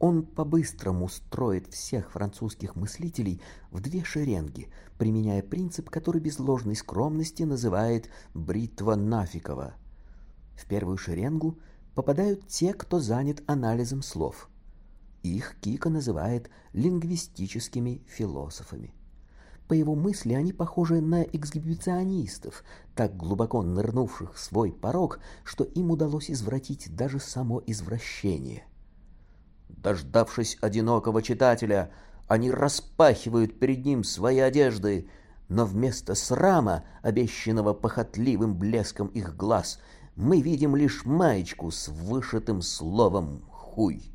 Он по-быстрому строит всех французских мыслителей в две шеренги, применяя принцип, который без ложной скромности называет «бритва Нафикова». В первую шеренгу попадают те, кто занят анализом слов. Их Кика называет лингвистическими философами. По его мысли, они похожи на эксгибиционистов, так глубоко нырнувших в свой порог, что им удалось извратить даже само извращение. Дождавшись одинокого читателя, они распахивают перед ним свои одежды, но вместо срама, обещанного похотливым блеском их глаз, мы видим лишь маечку с вышитым словом «хуй».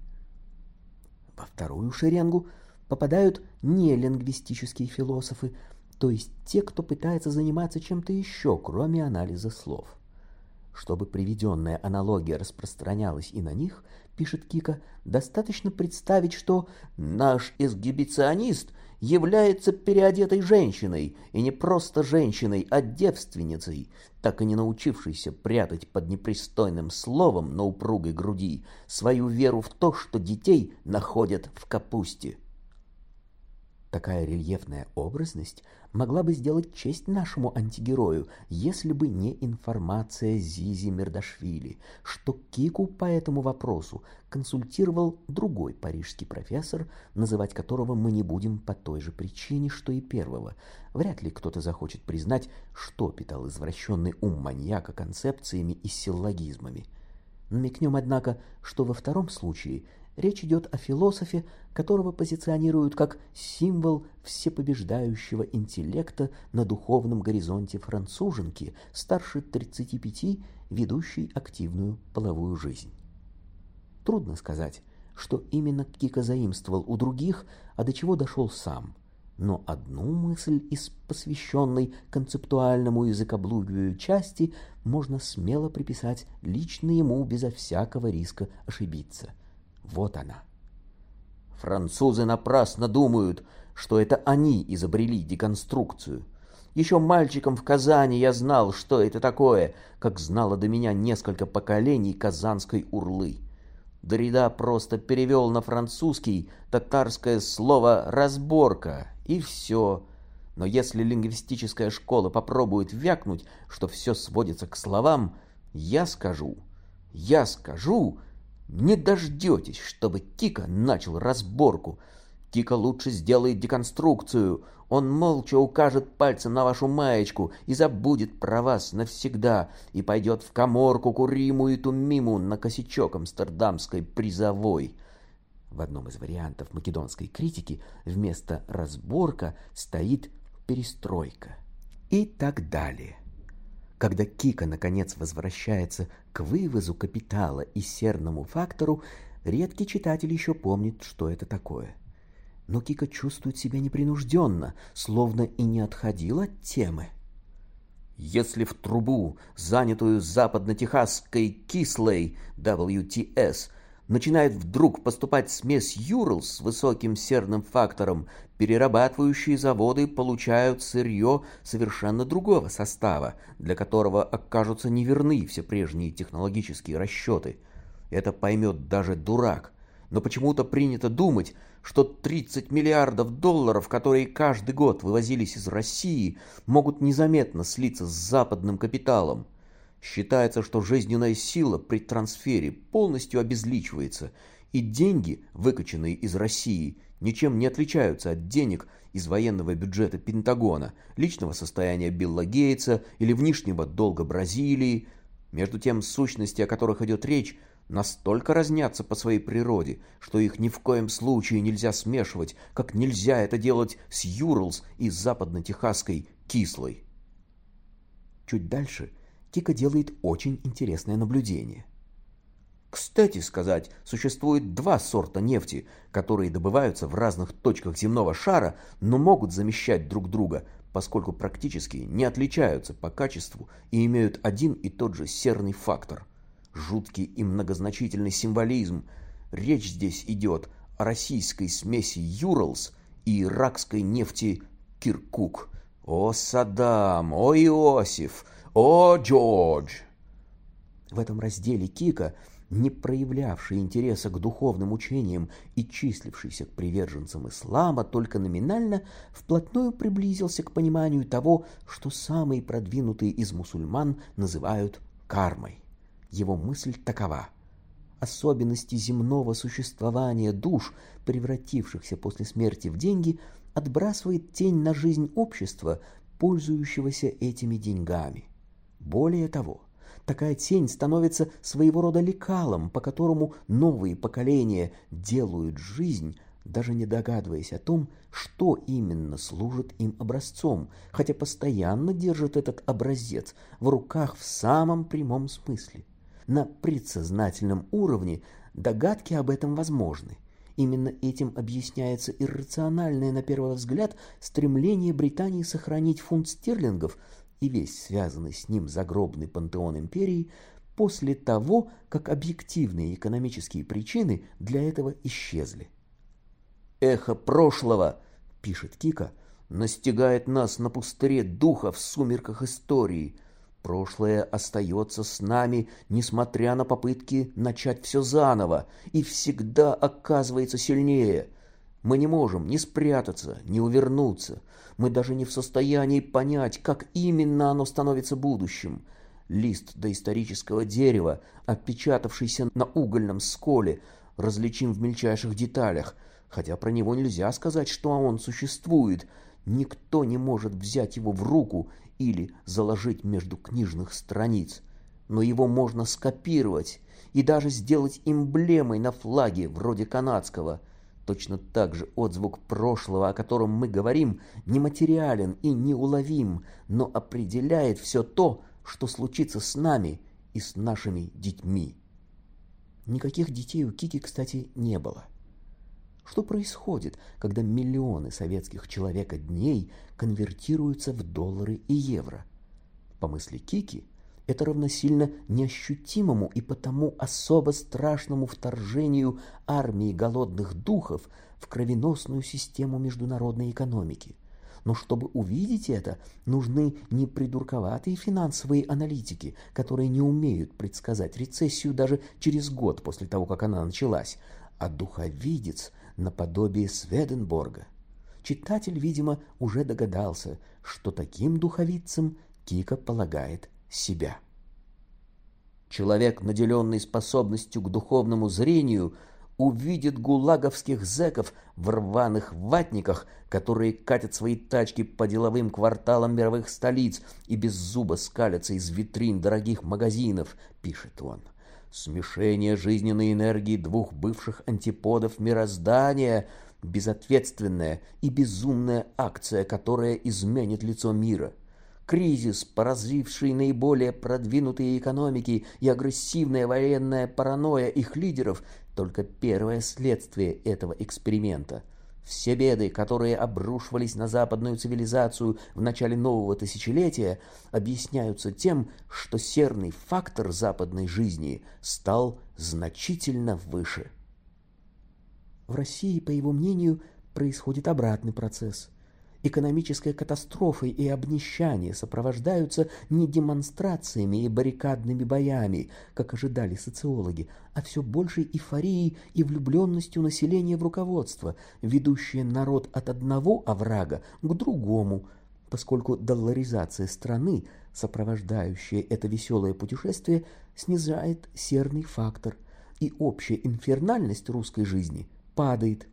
Во вторую шеренгу – попадают не лингвистические философы, то есть те, кто пытается заниматься чем-то еще, кроме анализа слов. Чтобы приведенная аналогия распространялась и на них, пишет Кика, достаточно представить, что наш эксгибиционист является переодетой женщиной, и не просто женщиной, а девственницей, так и не научившейся прятать под непристойным словом на упругой груди свою веру в то, что детей находят в капусте. Такая рельефная образность могла бы сделать честь нашему антигерою, если бы не информация Зизи Мердашвили, что Кику по этому вопросу консультировал другой парижский профессор, называть которого мы не будем по той же причине, что и первого. Вряд ли кто-то захочет признать, что питал извращенный ум маньяка концепциями и силлогизмами. Намекнем, однако, что во втором случае – Речь идет о философе, которого позиционируют как символ всепобеждающего интеллекта на духовном горизонте француженки, старше 35, ведущей активную половую жизнь. Трудно сказать, что именно Кика заимствовал у других, а до чего дошел сам. Но одну мысль из посвященной концептуальному языкоблудию части можно смело приписать лично ему безо всякого риска ошибиться – вот она. Французы напрасно думают, что это они изобрели деконструкцию. Еще мальчиком в Казани я знал, что это такое, как знало до меня несколько поколений казанской урлы. Дорида просто перевел на французский татарское слово «разборка», и все. Но если лингвистическая школа попробует вякнуть, что все сводится к словам, я скажу, я скажу, не дождетесь, чтобы Кика начал разборку. Кика лучше сделает деконструкцию. Он молча укажет пальцем на вашу маечку и забудет про вас навсегда, и пойдет в коморку куримую тумиму на косячок амстердамской призовой. В одном из вариантов македонской критики вместо «разборка» стоит «перестройка» и так далее. Когда Кика наконец возвращается к вывозу капитала и серному фактору, редкий читатель еще помнит, что это такое. Но Кика чувствует себя непринужденно, словно и не отходил от темы. Если в трубу, занятую западно-техасской кислой WTS, начинает вдруг поступать смесь Юрл с высоким серным фактором, перерабатывающие заводы получают сырье совершенно другого состава, для которого окажутся неверны все прежние технологические расчеты. Это поймет даже дурак. Но почему-то принято думать, что 30 миллиардов долларов, которые каждый год вывозились из России, могут незаметно слиться с западным капиталом. Считается, что жизненная сила при трансфере полностью обезличивается, и деньги, выкачанные из России, ничем не отличаются от денег из военного бюджета Пентагона, личного состояния Билла Гейтса или внешнего долга Бразилии. Между тем, сущности, о которых идет речь, настолько разнятся по своей природе, что их ни в коем случае нельзя смешивать, как нельзя это делать с Юрлс и западно-техасской кислой. Чуть дальше – Кика делает очень интересное наблюдение. Кстати сказать, существует два сорта нефти, которые добываются в разных точках земного шара, но могут замещать друг друга, поскольку практически не отличаются по качеству и имеют один и тот же серный фактор. Жуткий и многозначительный символизм. Речь здесь идет о российской смеси Юралс и иракской нефти Киркук. О, Саддам! О, Иосиф! «О, Джордж!» В этом разделе Кика не проявлявший интереса к духовным учениям и числившийся к приверженцам ислама только номинально, вплотную приблизился к пониманию того, что самые продвинутые из мусульман называют кармой. Его мысль такова – особенности земного существования душ, превратившихся после смерти в деньги, отбрасывает тень на жизнь общества, пользующегося этими деньгами. Более того, такая тень становится своего рода лекалом, по которому новые поколения делают жизнь, даже не догадываясь о том, что именно служит им образцом, хотя постоянно держат этот образец в руках в самом прямом смысле. На предсознательном уровне догадки об этом возможны. Именно этим объясняется иррациональное, на первый взгляд, стремление Британии сохранить фунт стерлингов и весь связанный с ним загробный пантеон империи после того, как объективные экономические причины для этого исчезли. «Эхо прошлого», — пишет Кика, — «настигает нас на пустыре духа в сумерках истории». Прошлое остается с нами, несмотря на попытки начать все заново, и всегда оказывается сильнее. Мы не можем ни спрятаться, ни увернуться. Мы даже не в состоянии понять, как именно оно становится будущим. Лист доисторического дерева, отпечатавшийся на угольном сколе, различим в мельчайших деталях, хотя про него нельзя сказать, что он существует. Никто не может взять его в руку или заложить между книжных страниц, но его можно скопировать и даже сделать эмблемой на флаге вроде канадского. Точно так же отзвук прошлого, о котором мы говорим, нематериален и неуловим, но определяет все то, что случится с нами и с нашими детьми. Никаких детей у Кики, кстати, не было. Что происходит, когда миллионы советских человека дней конвертируются в доллары и евро? По мысли Кики, это равносильно неощутимому и потому особо страшному вторжению армии голодных духов в кровеносную систему международной экономики. Но чтобы увидеть это, нужны не придурковатые финансовые аналитики, которые не умеют предсказать рецессию даже через год после того, как она началась, а духовидец – наподобие Сведенборга. Читатель, видимо, уже догадался, что таким духовицем Кика полагает себя. Человек, наделенный способностью к духовному зрению, увидит гулаговских зэков в рваных ватниках, которые катят свои тачки по деловым кварталам мировых столиц и без зуба скалятся из витрин дорогих магазинов, пишет он смешение жизненной энергии двух бывших антиподов мироздания, безответственная и безумная акция, которая изменит лицо мира. Кризис, поразивший наиболее продвинутые экономики и агрессивная военная паранойя их лидеров, только первое следствие этого эксперимента – все беды, которые обрушивались на западную цивилизацию в начале нового тысячелетия, объясняются тем, что серный фактор западной жизни стал значительно выше. В России, по его мнению, происходит обратный процесс экономической катастрофой и обнищание сопровождаются не демонстрациями и баррикадными боями, как ожидали социологи, а все большей эйфорией и влюбленностью населения в руководство, ведущее народ от одного оврага к другому, поскольку долларизация страны, сопровождающая это веселое путешествие, снижает серный фактор, и общая инфернальность русской жизни падает.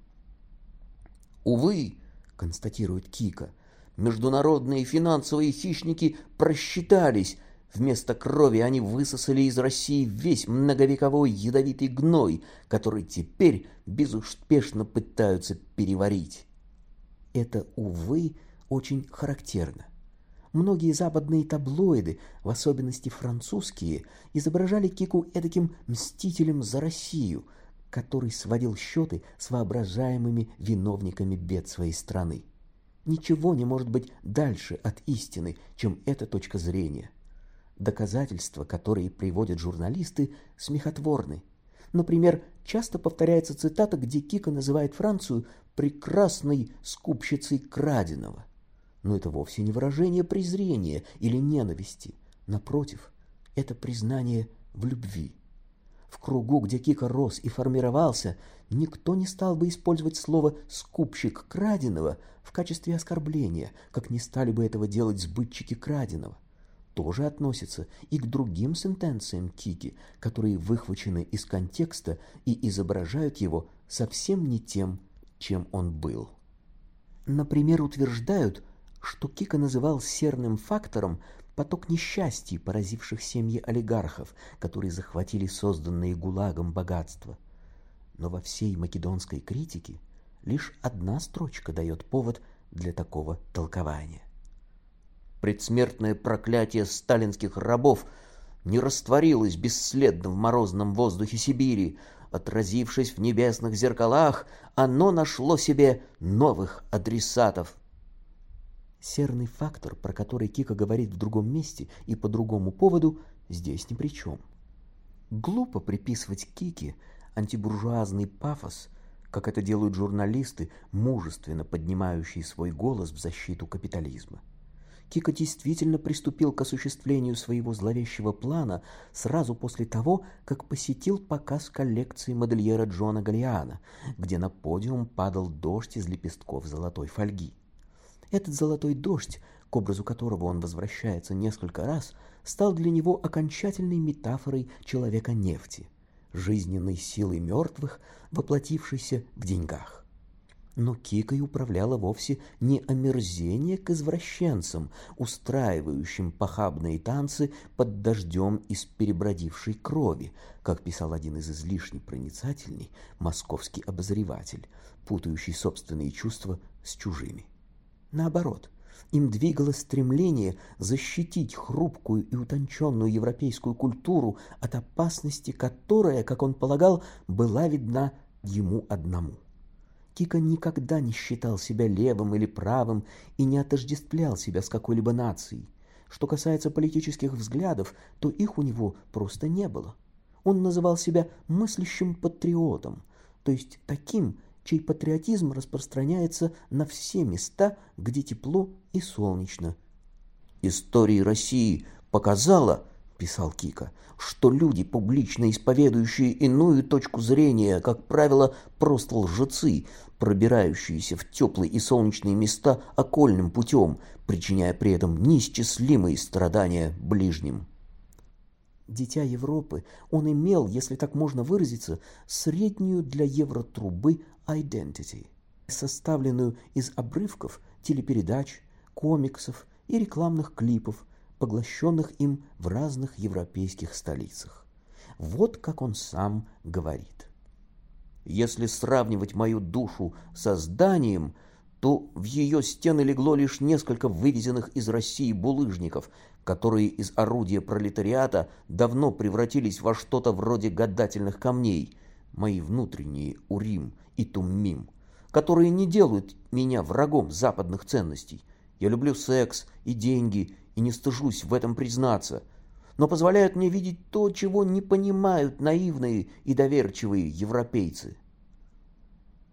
Увы, констатирует Кика. Международные финансовые хищники просчитались. Вместо крови они высосали из России весь многовековой ядовитый гной, который теперь безуспешно пытаются переварить. Это, увы, очень характерно. Многие западные таблоиды, в особенности французские, изображали Кику эдаким мстителем за Россию – который сводил счеты с воображаемыми виновниками бед своей страны. Ничего не может быть дальше от истины, чем эта точка зрения. Доказательства, которые приводят журналисты, смехотворны. Например, часто повторяется цитата, где Кика называет Францию прекрасной скупщицей краденого. Но это вовсе не выражение презрения или ненависти. Напротив, это признание в любви. В кругу, где Кика рос и формировался, никто не стал бы использовать слово «скупщик краденого» в качестве оскорбления, как не стали бы этого делать сбытчики краденого. Тоже относится и к другим сентенциям Кики, которые выхвачены из контекста и изображают его совсем не тем, чем он был. Например, утверждают, что Кика называл серным фактором поток несчастий, поразивших семьи олигархов, которые захватили созданные ГУЛАГом богатство. Но во всей македонской критике лишь одна строчка дает повод для такого толкования. Предсмертное проклятие сталинских рабов не растворилось бесследно в морозном воздухе Сибири, отразившись в небесных зеркалах, оно нашло себе новых адресатов. Серный фактор, про который Кика говорит в другом месте и по другому поводу, здесь ни при чем. Глупо приписывать Кике антибуржуазный пафос, как это делают журналисты, мужественно поднимающие свой голос в защиту капитализма. Кика действительно приступил к осуществлению своего зловещего плана сразу после того, как посетил показ коллекции модельера Джона Галлиана, где на подиум падал дождь из лепестков золотой фольги. Этот золотой дождь, к образу которого он возвращается несколько раз, стал для него окончательной метафорой человека нефти, жизненной силы мертвых, воплотившейся в деньгах. Но Кикой управляло вовсе не омерзение к извращенцам, устраивающим похабные танцы под дождем из перебродившей крови, как писал один из излишне проницательный московский обозреватель, путающий собственные чувства с чужими. Наоборот, им двигало стремление защитить хрупкую и утонченную европейскую культуру от опасности, которая, как он полагал, была видна ему одному – Кика никогда не считал себя левым или правым и не отождествлял себя с какой-либо нацией. Что касается политических взглядов, то их у него просто не было. Он называл себя мыслящим патриотом, то есть таким, чей патриотизм распространяется на все места, где тепло и солнечно. История России показала, писал Кика, что люди, публично исповедующие иную точку зрения, как правило, просто лжецы, пробирающиеся в теплые и солнечные места окольным путем, причиняя при этом неисчислимые страдания ближним. Дитя Европы, он имел, если так можно выразиться, среднюю для евротрубы identity, составленную из обрывков телепередач, комиксов и рекламных клипов, поглощенных им в разных европейских столицах. Вот как он сам говорит. Если сравнивать мою душу со зданием, то в ее стены легло лишь несколько вывезенных из России булыжников, которые из орудия пролетариата давно превратились во что-то вроде гадательных камней, мои внутренние Урим и Туммим, которые не делают меня врагом западных ценностей. Я люблю секс и деньги и не стыжусь в этом признаться, но позволяют мне видеть то, чего не понимают наивные и доверчивые европейцы.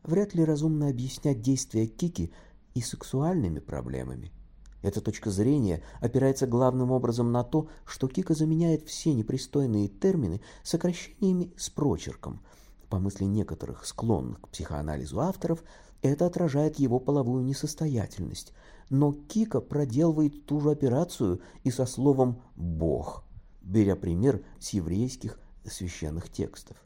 Вряд ли разумно объяснять действия Кики и сексуальными проблемами. Эта точка зрения опирается главным образом на то, что Кика заменяет все непристойные термины сокращениями с прочерком. По мысли некоторых склонных к психоанализу авторов, это отражает его половую несостоятельность – но Кика проделывает ту же операцию и со словом «бог», беря пример с еврейских священных текстов.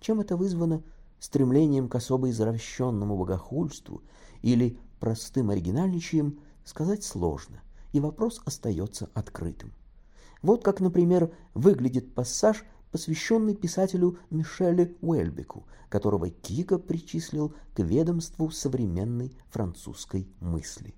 Чем это вызвано? Стремлением к особо извращенному богохульству или простым оригинальничаем сказать сложно, и вопрос остается открытым. Вот как, например, выглядит пассаж, посвященный писателю Мишеле Уэльбеку, которого Кика причислил к ведомству современной французской мысли.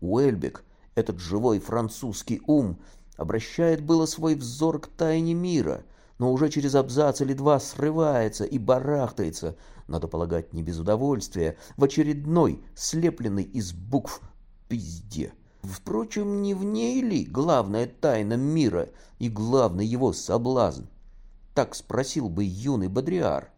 Уэльбек, этот живой французский ум, обращает было свой взор к тайне мира, но уже через абзац или два срывается и барахтается, надо полагать, не без удовольствия, в очередной, слепленной из букв пизде. Впрочем, не в ней ли главная тайна мира и главный его соблазн? Так спросил бы юный Бодриар.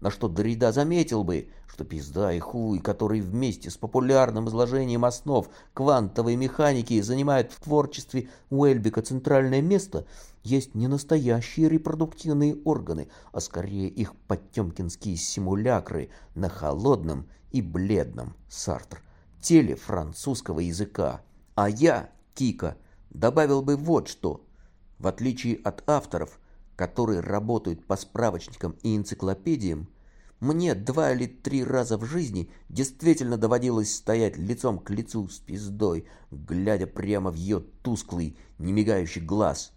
на что Дорида заметил бы, что пизда и хуй, которые вместе с популярным изложением основ квантовой механики занимают в творчестве Уэльбека центральное место, есть не настоящие репродуктивные органы, а скорее их потемкинские симулякры на холодном и бледном Сартр теле французского языка. А я, Кика, добавил бы вот что. В отличие от авторов, которые работают по справочникам и энциклопедиям, мне два или три раза в жизни действительно доводилось стоять лицом к лицу с пиздой, глядя прямо в ее тусклый, немигающий глаз.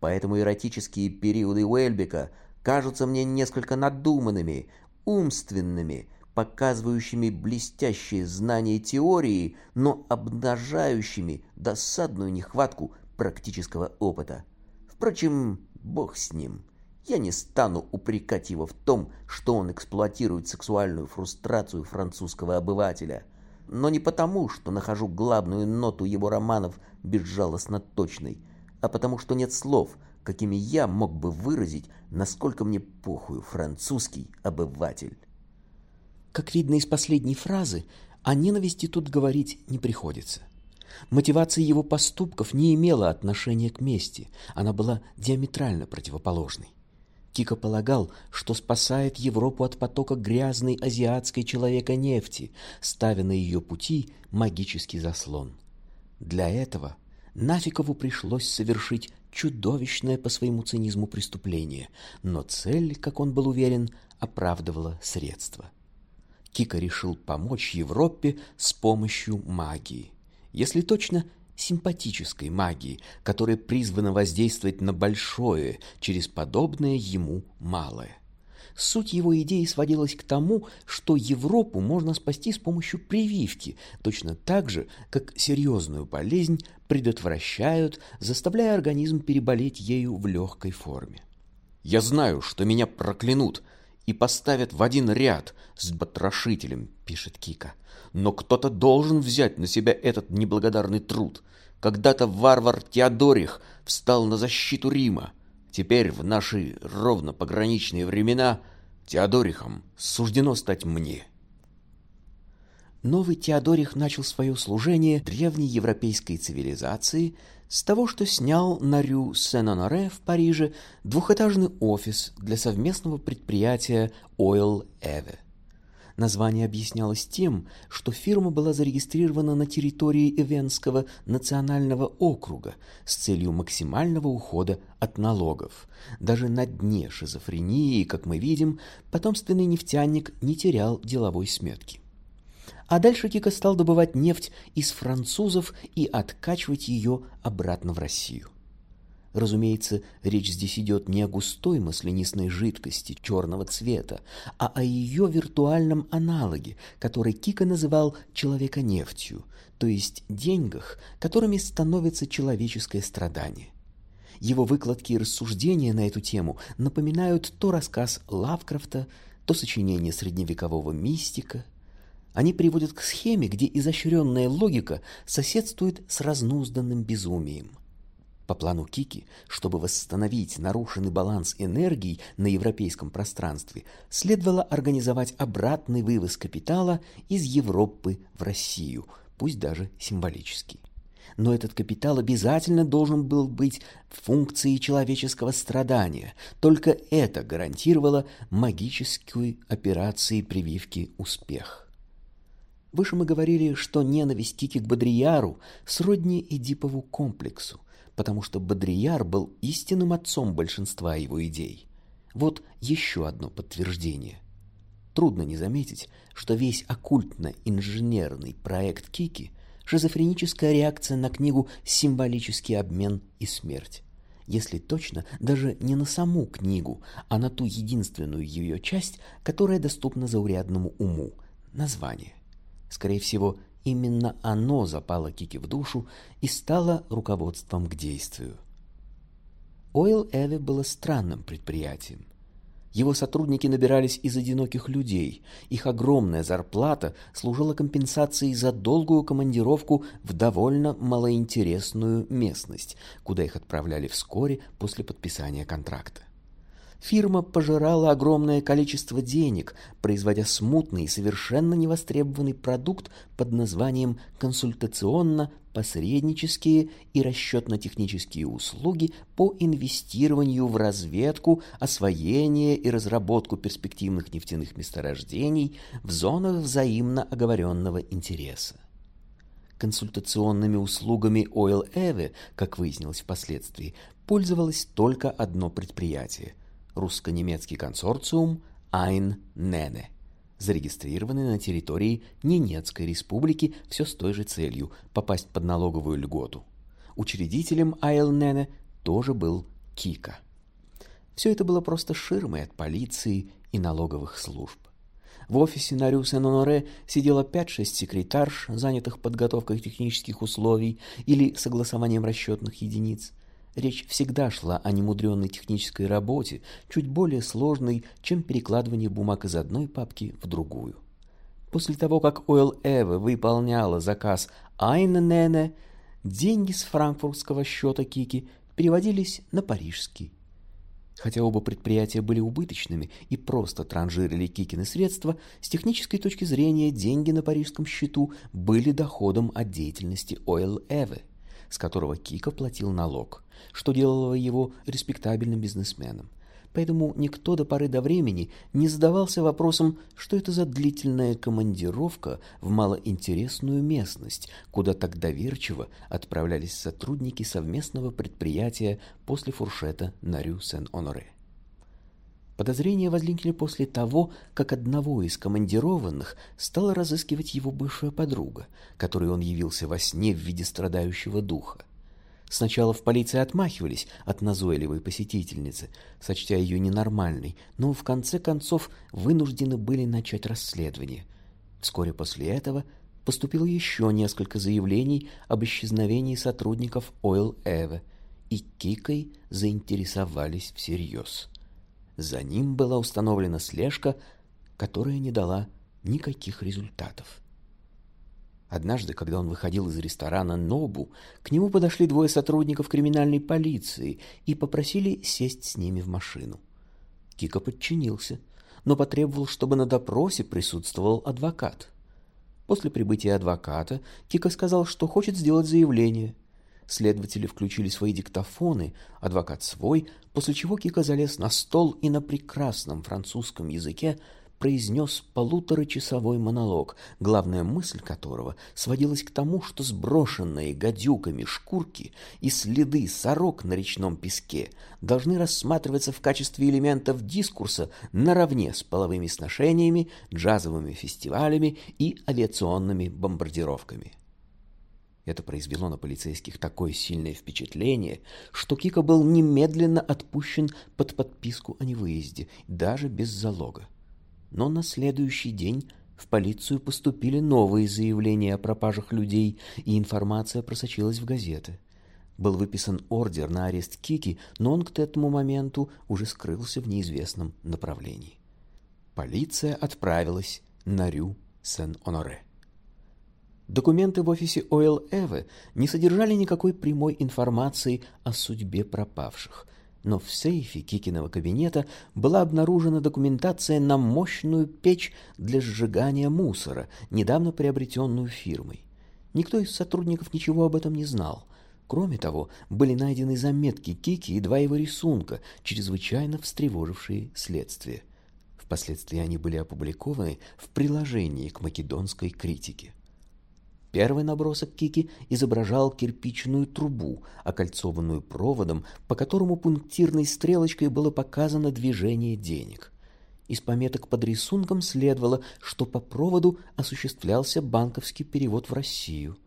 Поэтому эротические периоды Уэльбека кажутся мне несколько надуманными, умственными, показывающими блестящие знания теории, но обнажающими досадную нехватку практического опыта. Впрочем, бог с ним. Я не стану упрекать его в том, что он эксплуатирует сексуальную фрустрацию французского обывателя, но не потому, что нахожу главную ноту его романов безжалостно точной, а потому что нет слов, какими я мог бы выразить, насколько мне похую французский обыватель. Как видно из последней фразы, о ненависти тут говорить не приходится. Мотивация его поступков не имела отношения к мести, она была диаметрально противоположной. Кика полагал, что спасает Европу от потока грязной азиатской человека нефти, ставя на ее пути магический заслон. Для этого Нафикову пришлось совершить чудовищное по своему цинизму преступление, но цель, как он был уверен, оправдывала средства. Кика решил помочь Европе с помощью магии. Если точно, симпатической магии, которая призвана воздействовать на большое через подобное ему малое. Суть его идеи сводилась к тому, что Европу можно спасти с помощью прививки, точно так же, как серьезную болезнь предотвращают, заставляя организм переболеть ею в легкой форме. «Я знаю, что меня проклянут и поставят в один ряд с батрошителем», — пишет Кика. «Но кто-то должен взять на себя этот неблагодарный труд. Когда-то варвар Теодорих встал на защиту Рима. Теперь, в наши ровно пограничные времена, Теодорихом суждено стать мне. Новый Теодорих начал свое служение древней европейской цивилизации с того, что снял на Рю Сен-Оноре в Париже двухэтажный офис для совместного предприятия Oil Эве. Название объяснялось тем, что фирма была зарегистрирована на территории Эвенского национального округа с целью максимального ухода от налогов. Даже на дне шизофрении, как мы видим, потомственный нефтяник не терял деловой сметки. А дальше Кика стал добывать нефть из французов и откачивать ее обратно в Россию. Разумеется, речь здесь идет не о густой маслянистой жидкости черного цвета, а о ее виртуальном аналоге, который Кика называл человека-нефтью, то есть деньгах, которыми становится человеческое страдание. Его выкладки и рассуждения на эту тему напоминают то рассказ Лавкрафта, то сочинение средневекового мистика. Они приводят к схеме, где изощренная логика соседствует с разнузданным безумием – по плану Кики, чтобы восстановить нарушенный баланс энергий на европейском пространстве, следовало организовать обратный вывоз капитала из Европы в Россию, пусть даже символический. Но этот капитал обязательно должен был быть функцией человеческого страдания. Только это гарантировало магической операции прививки успех. Выше мы говорили, что ненависть Кики к Бодрияру сродни Эдипову комплексу потому что Бодрияр был истинным отцом большинства его идей. Вот еще одно подтверждение. Трудно не заметить, что весь оккультно-инженерный проект Кики – шизофреническая реакция на книгу «Символический обмен и смерть». Если точно, даже не на саму книгу, а на ту единственную ее часть, которая доступна заурядному уму – название. Скорее всего, Именно оно запало Кике в душу и стало руководством к действию. Ойл Эве было странным предприятием. Его сотрудники набирались из одиноких людей. Их огромная зарплата служила компенсацией за долгую командировку в довольно малоинтересную местность, куда их отправляли вскоре после подписания контракта. Фирма пожирала огромное количество денег, производя смутный и совершенно невостребованный продукт под названием консультационно-посреднические и расчетно-технические услуги по инвестированию в разведку, освоение и разработку перспективных нефтяных месторождений в зонах взаимно оговоренного интереса. Консультационными услугами Oil Эве, как выяснилось впоследствии, пользовалось только одно предприятие – русско-немецкий консорциум Ein Nene, зарегистрированный на территории Ненецкой республики все с той же целью – попасть под налоговую льготу. Учредителем Айл Nene тоже был Кика. Все это было просто ширмой от полиции и налоговых служб. В офисе на Рю Сен-Оноре сидело 5-6 секретарш, занятых подготовкой технических условий или согласованием расчетных единиц. Речь всегда шла о немудренной технической работе, чуть более сложной, чем перекладывание бумаг из одной папки в другую. После того, как Ойл Эва выполняла заказ Айненене, деньги с франкфуртского счета Кики переводились на парижский. Хотя оба предприятия были убыточными и просто транжирили Кикины средства, с технической точки зрения деньги на парижском счету были доходом от деятельности Oil Эвы, с которого Кика платил налог, что делало его респектабельным бизнесменом поэтому никто до поры до времени не задавался вопросом, что это за длительная командировка в малоинтересную местность, куда так доверчиво отправлялись сотрудники совместного предприятия после фуршета на Рю-Сен-Оноре. Подозрения возникли после того, как одного из командированных стала разыскивать его бывшая подруга, которой он явился во сне в виде страдающего духа. Сначала в полиции отмахивались от назойливой посетительницы, сочтя ее ненормальной, но в конце концов вынуждены были начать расследование. Вскоре после этого поступило еще несколько заявлений об исчезновении сотрудников Oil Эве, и Кикой заинтересовались всерьез. За ним была установлена слежка, которая не дала никаких результатов. Однажды, когда он выходил из ресторана «Нобу», к нему подошли двое сотрудников криминальной полиции и попросили сесть с ними в машину. Кика подчинился, но потребовал, чтобы на допросе присутствовал адвокат. После прибытия адвоката Кика сказал, что хочет сделать заявление. Следователи включили свои диктофоны, адвокат свой, после чего Кика залез на стол и на прекрасном французском языке произнес полуторачасовой монолог, главная мысль которого сводилась к тому, что сброшенные гадюками шкурки и следы сорок на речном песке должны рассматриваться в качестве элементов дискурса наравне с половыми сношениями, джазовыми фестивалями и авиационными бомбардировками. Это произвело на полицейских такое сильное впечатление, что Кика был немедленно отпущен под подписку о невыезде, даже без залога. Но на следующий день в полицию поступили новые заявления о пропажах людей, и информация просочилась в газеты. Был выписан ордер на арест Кики, но он к этому моменту уже скрылся в неизвестном направлении. Полиция отправилась на Рю Сен-Оноре. Документы в офисе Ойл Эве не содержали никакой прямой информации о судьбе пропавших – но в сейфе Кикиного кабинета была обнаружена документация на мощную печь для сжигания мусора, недавно приобретенную фирмой. Никто из сотрудников ничего об этом не знал. Кроме того, были найдены заметки Кики и два его рисунка, чрезвычайно встревожившие следствие. Впоследствии они были опубликованы в приложении к македонской критике. Первый набросок Кики изображал кирпичную трубу, окольцованную проводом, по которому пунктирной стрелочкой было показано движение денег. Из пометок под рисунком следовало, что по проводу осуществлялся банковский перевод в Россию.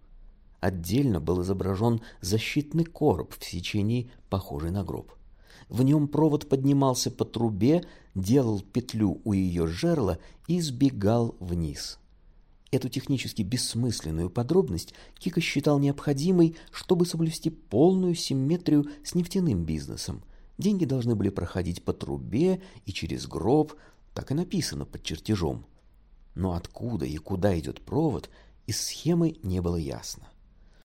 Отдельно был изображен защитный короб в сечении, похожий на гроб. В нем провод поднимался по трубе, делал петлю у ее жерла и сбегал вниз. Эту технически бессмысленную подробность Кика считал необходимой, чтобы соблюсти полную симметрию с нефтяным бизнесом. Деньги должны были проходить по трубе и через гроб, так и написано под чертежом. Но откуда и куда идет провод, из схемы не было ясно.